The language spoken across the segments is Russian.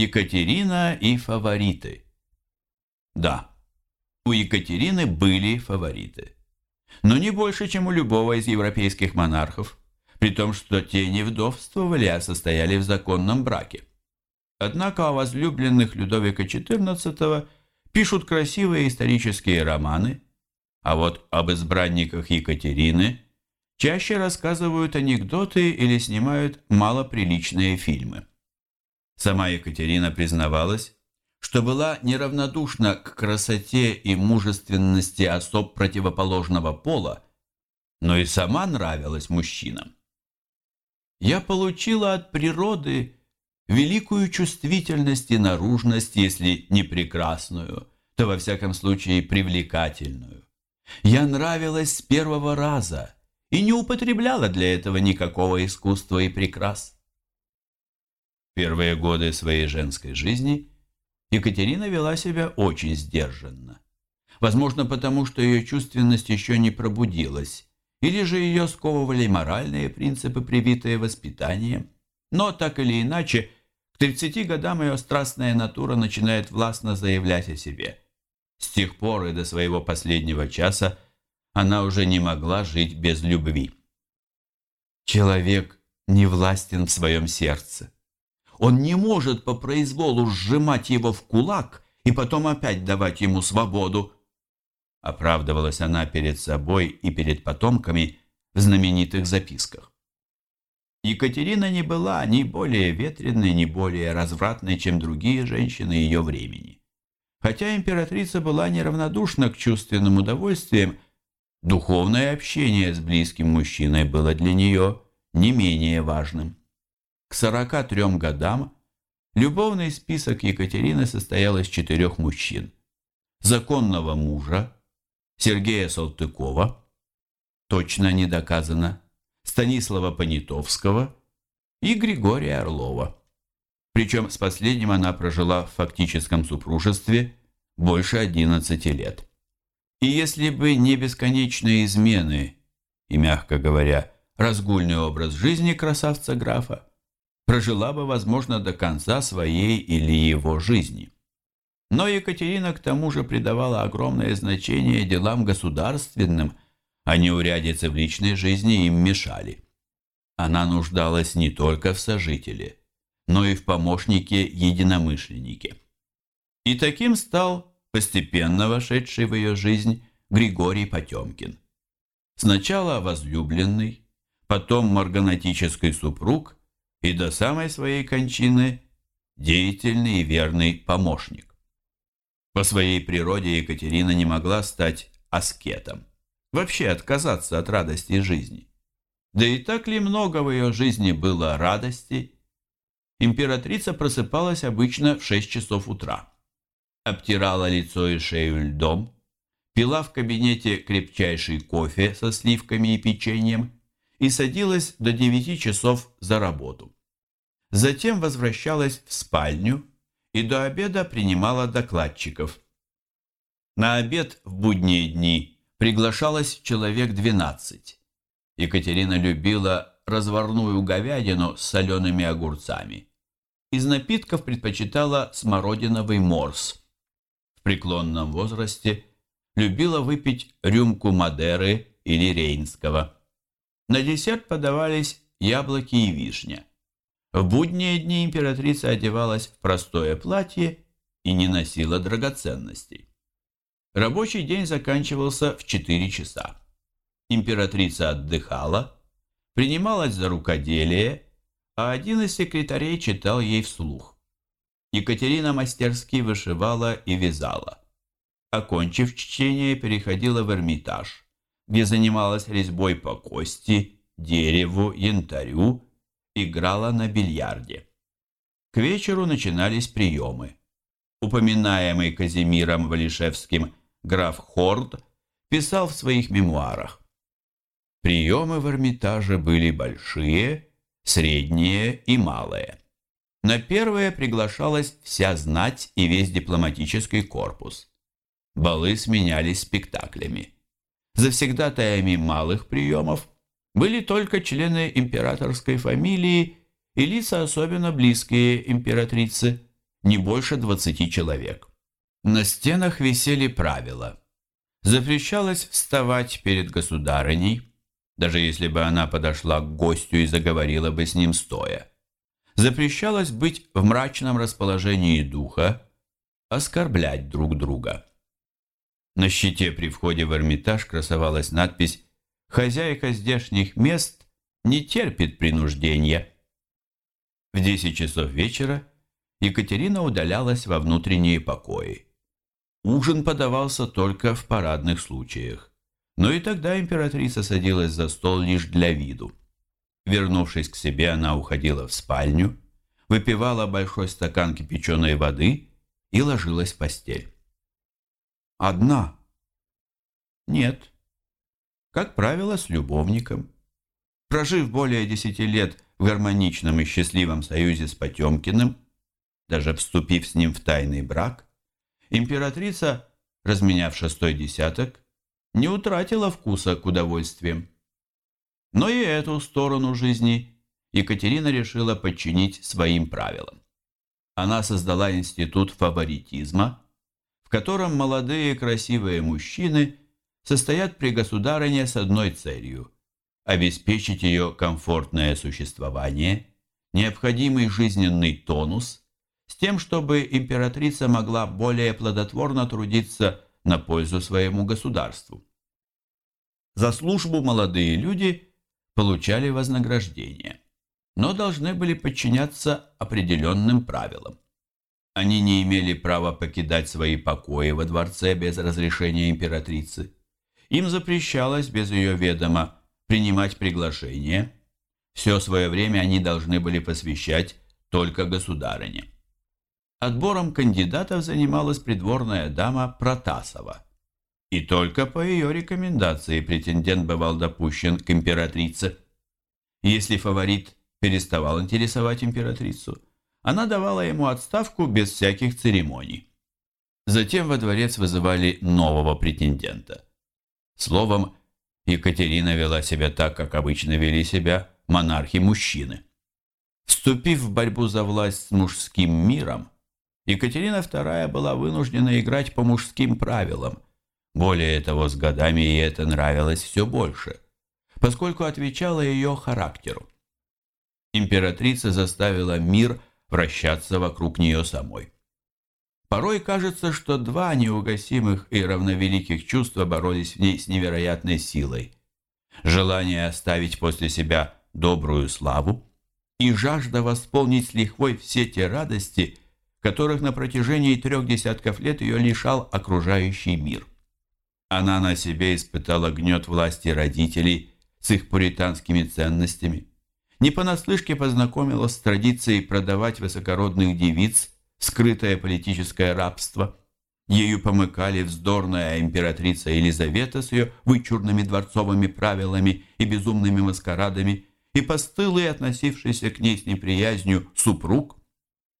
Екатерина и фавориты. Да, у Екатерины были фавориты. Но не больше, чем у любого из европейских монархов, при том, что те не вдовствовали, а состояли в законном браке. Однако о возлюбленных Людовика XIV пишут красивые исторические романы, а вот об избранниках Екатерины чаще рассказывают анекдоты или снимают малоприличные фильмы. Сама Екатерина признавалась, что была неравнодушна к красоте и мужественности особ противоположного пола, но и сама нравилась мужчинам. «Я получила от природы великую чувствительность и наружность, если не прекрасную, то во всяком случае привлекательную. Я нравилась с первого раза и не употребляла для этого никакого искусства и прекрас». Первые годы своей женской жизни Екатерина вела себя очень сдержанно. Возможно, потому что ее чувственность еще не пробудилась, или же ее сковывали моральные принципы, привитые воспитанием. Но так или иначе, к 30 годам ее страстная натура начинает властно заявлять о себе. С тех пор и до своего последнего часа она уже не могла жить без любви. Человек не властен в своем сердце. Он не может по произволу сжимать его в кулак и потом опять давать ему свободу. Оправдывалась она перед собой и перед потомками в знаменитых записках. Екатерина не была ни более ветреной, ни более развратной, чем другие женщины ее времени. Хотя императрица была неравнодушна к чувственным удовольствиям, духовное общение с близким мужчиной было для нее не менее важным. К 43 годам любовный список Екатерины состоял из четырех мужчин. Законного мужа, Сергея Салтыкова, точно не доказано, Станислава Понятовского и Григория Орлова. Причем с последним она прожила в фактическом супружестве больше 11 лет. И если бы не бесконечные измены и, мягко говоря, разгульный образ жизни красавца-графа, прожила бы, возможно, до конца своей или его жизни. Но Екатерина к тому же придавала огромное значение делам государственным, а неурядицы в личной жизни им мешали. Она нуждалась не только в сожителе, но и в помощнике-единомышленнике. И таким стал постепенно вошедший в ее жизнь Григорий Потемкин. Сначала возлюбленный, потом марганатический супруг – и до самой своей кончины деятельный и верный помощник. По своей природе Екатерина не могла стать аскетом, вообще отказаться от радости жизни. Да и так ли много в ее жизни было радости? Императрица просыпалась обычно в 6 часов утра, обтирала лицо и шею льдом, пила в кабинете крепчайший кофе со сливками и печеньем и садилась до 9 часов за работу. Затем возвращалась в спальню и до обеда принимала докладчиков. На обед в будние дни приглашалось человек 12. Екатерина любила разварную говядину с солеными огурцами. Из напитков предпочитала смородиновый морс. В преклонном возрасте любила выпить рюмку Мадеры или Рейнского. На десерт подавались яблоки и вишня. В будние дни императрица одевалась в простое платье и не носила драгоценностей. Рабочий день заканчивался в 4 часа. Императрица отдыхала, принималась за рукоделие, а один из секретарей читал ей вслух. Екатерина мастерски вышивала и вязала. Окончив чтение, переходила в Эрмитаж где занималась резьбой по кости, дереву, янтарю, играла на бильярде. К вечеру начинались приемы. Упоминаемый Казимиром Валишевским граф Хорд писал в своих мемуарах. Приемы в Эрмитаже были большие, средние и малые. На первое приглашалась вся знать и весь дипломатический корпус. Балы сменялись спектаклями. Завсегдатаями малых приемов были только члены императорской фамилии и лица особенно близкие императрице, не больше 20 человек. На стенах висели правила. Запрещалось вставать перед государыней, даже если бы она подошла к гостю и заговорила бы с ним стоя. Запрещалось быть в мрачном расположении духа, оскорблять друг друга. На щите при входе в Эрмитаж красовалась надпись «Хозяйка здешних мест не терпит принуждения». В 10 часов вечера Екатерина удалялась во внутренние покои. Ужин подавался только в парадных случаях, но и тогда императрица садилась за стол лишь для виду. Вернувшись к себе, она уходила в спальню, выпивала большой стакан кипяченой воды и ложилась в постель. Одна? Нет. Как правило, с любовником. Прожив более десяти лет в гармоничном и счастливом союзе с Потемкиным, даже вступив с ним в тайный брак, императрица, разменяв шестой десяток, не утратила вкуса к удовольствиям. Но и эту сторону жизни Екатерина решила подчинить своим правилам. Она создала институт фаворитизма, в котором молодые красивые мужчины состоят при государыне с одной целью – обеспечить ее комфортное существование, необходимый жизненный тонус с тем, чтобы императрица могла более плодотворно трудиться на пользу своему государству. За службу молодые люди получали вознаграждение, но должны были подчиняться определенным правилам. Они не имели права покидать свои покои во дворце без разрешения императрицы. Им запрещалось без ее ведома принимать приглашения. Все свое время они должны были посвящать только государыне. Отбором кандидатов занималась придворная дама Протасова. И только по ее рекомендации претендент бывал допущен к императрице. Если фаворит переставал интересовать императрицу, она давала ему отставку без всяких церемоний. Затем во дворец вызывали нового претендента. Словом, Екатерина вела себя так, как обычно вели себя монархи-мужчины. Вступив в борьбу за власть с мужским миром, Екатерина II была вынуждена играть по мужским правилам. Более того, с годами ей это нравилось все больше, поскольку отвечало ее характеру. Императрица заставила мир вращаться вокруг нее самой. Порой кажется, что два неугасимых и равновеликих чувства боролись в ней с невероятной силой. Желание оставить после себя добрую славу и жажда восполнить с лихвой все те радости, которых на протяжении трех десятков лет ее лишал окружающий мир. Она на себе испытала гнет власти родителей с их пуританскими ценностями, не понаслышке познакомилась с традицией продавать высокородных девиц, скрытое политическое рабство. Ею помыкали вздорная императрица Елизавета с ее вычурными дворцовыми правилами и безумными маскарадами, и постылый, относившийся к ней с неприязнью, супруг,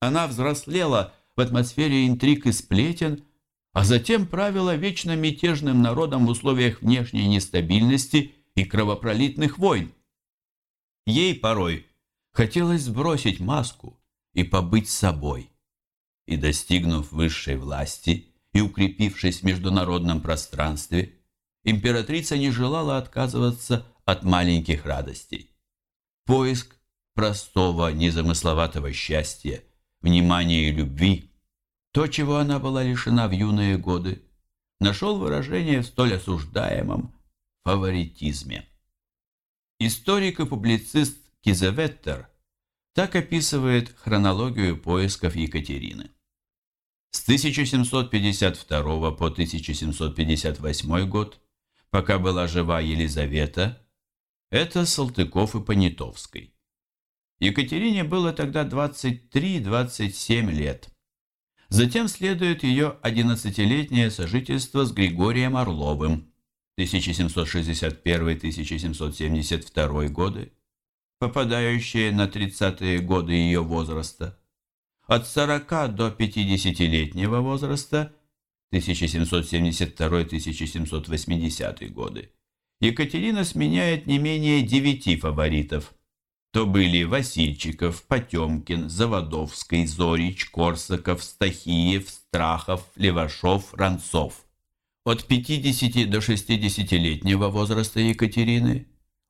она взрослела в атмосфере интриг и сплетен, а затем правила вечно мятежным народом в условиях внешней нестабильности и кровопролитных войн. Ей порой хотелось сбросить маску и побыть собой. И достигнув высшей власти и укрепившись в международном пространстве, императрица не желала отказываться от маленьких радостей. Поиск простого, незамысловатого счастья внимания и любви, то, чего она была лишена в юные годы, нашел выражение в столь осуждаемом фаворитизме. Историк и публицист Кизеветтер так описывает хронологию поисков Екатерины. С 1752 по 1758 год, пока была жива Елизавета, это Салтыков и Понятовской. Екатерине было тогда 23-27 лет. Затем следует ее 11-летнее сожительство с Григорием Орловым 1761-1772 годы, попадающее на 30-е годы ее возраста. От 40 до 50-летнего возраста 1772-1780 годы Екатерина сменяет не менее девяти фаворитов – то были Васильчиков, Потемкин, Заводовский, Зорич, Корсаков, Стахиев, Страхов, Левашов, Ранцов. От 50 до 60-летнего возраста Екатерины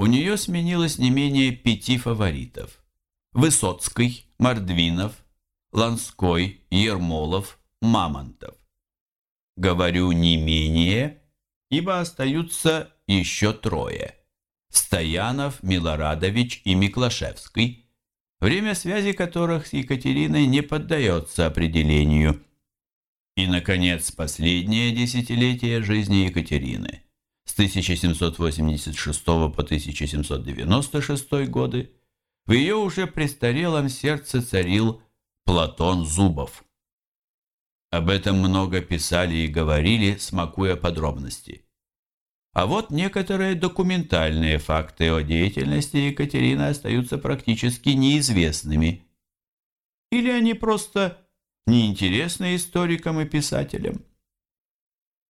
у нее сменилось не менее пяти фаворитов. Высоцкий, Мордвинов, Ланской, Ермолов, Мамонтов. Говорю не менее, ибо остаются еще трое. Стоянов, Милорадович и Миклашевский, время связи которых с Екатериной не поддается определению. И, наконец, последнее десятилетие жизни Екатерины с 1786 по 1796 годы в ее уже престарелом сердце царил Платон Зубов. Об этом много писали и говорили, смакуя подробности. А вот некоторые документальные факты о деятельности Екатерины остаются практически неизвестными. Или они просто неинтересны историкам и писателям?